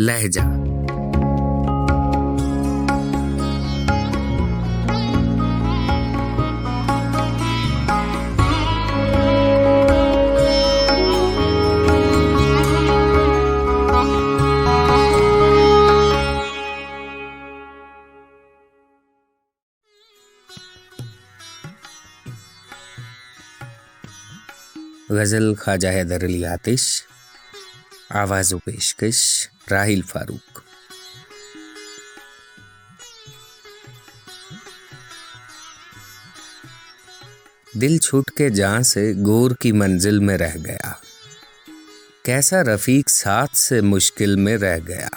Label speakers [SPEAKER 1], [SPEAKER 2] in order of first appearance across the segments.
[SPEAKER 1] لہجہ۔ غزل خواجہ حیدر علی آتش۔ آواز و پیشکش راہیل فاروق۔ دل چھوٹ کے جہاں سے گور کی منزل میں رہ گیا۔ کیسا رفیق ساتھ سے مشکل میں رہ گیا۔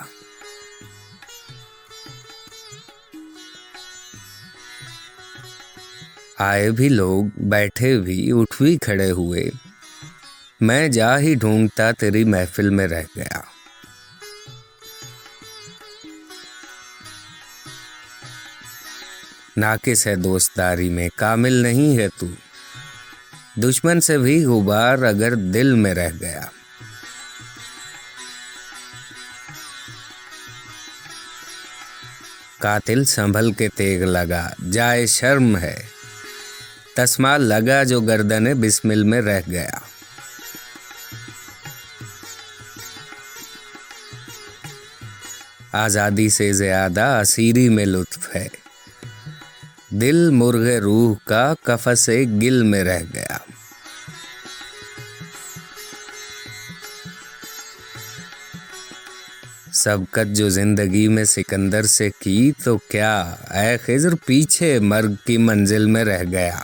[SPEAKER 1] آئے بھی لوگ، بیٹھے بھی، اٹھ بھی کھڑے ہوئے۔ میں جا ہی ڈھونڈتا تیری محفل میں رہ گیا۔ ناقص ہے دوستداری میں، کامل نہیں ہے تو۔ دشمن سے بھی غبار اگر دل میں رہ گیا۔ قاتل سنبھل کے تیغ لگا، جائے شرم ہے۔ تسما لگا جو گردن بسمل میں رہ گیا۔ آزادی سے زیادہ اسیری میں لطف ہے۔ دل مرغ روح کا کفس گل میں رہ گیا۔ سبقت جو زندگی میں سکندر سے کی تو کیا اے خضر پیچھے مرگ کی منزل میں رہ گیا۔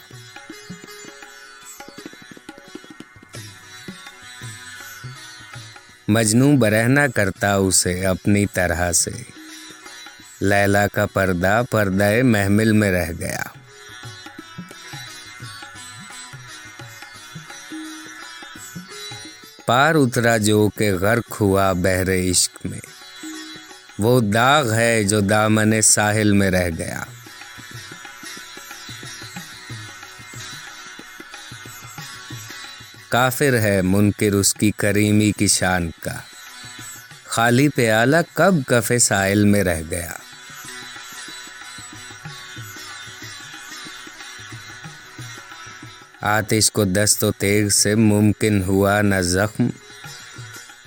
[SPEAKER 1] مجنو برہنا کرتا اسے اپنی طرح سے۔ لیلا کا پردہ پردہ محمل میں رہ گیا۔ پار اترا جو کہ غرق ہوا بہر عشق میں۔ وہ داغ ہے جو دامن ساحل میں رہ گیا۔ کافر ہے منکر اس کی کریمی کی شان کا۔ خالی پیالہ کب کفے سائل میں رہ گیا۔ آتش کو دست و تیغ سے ممکن ہوا نہ زخم۔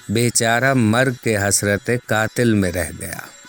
[SPEAKER 1] بیچارہ مرگ کے حسرت قاتل میں رہ گیا۔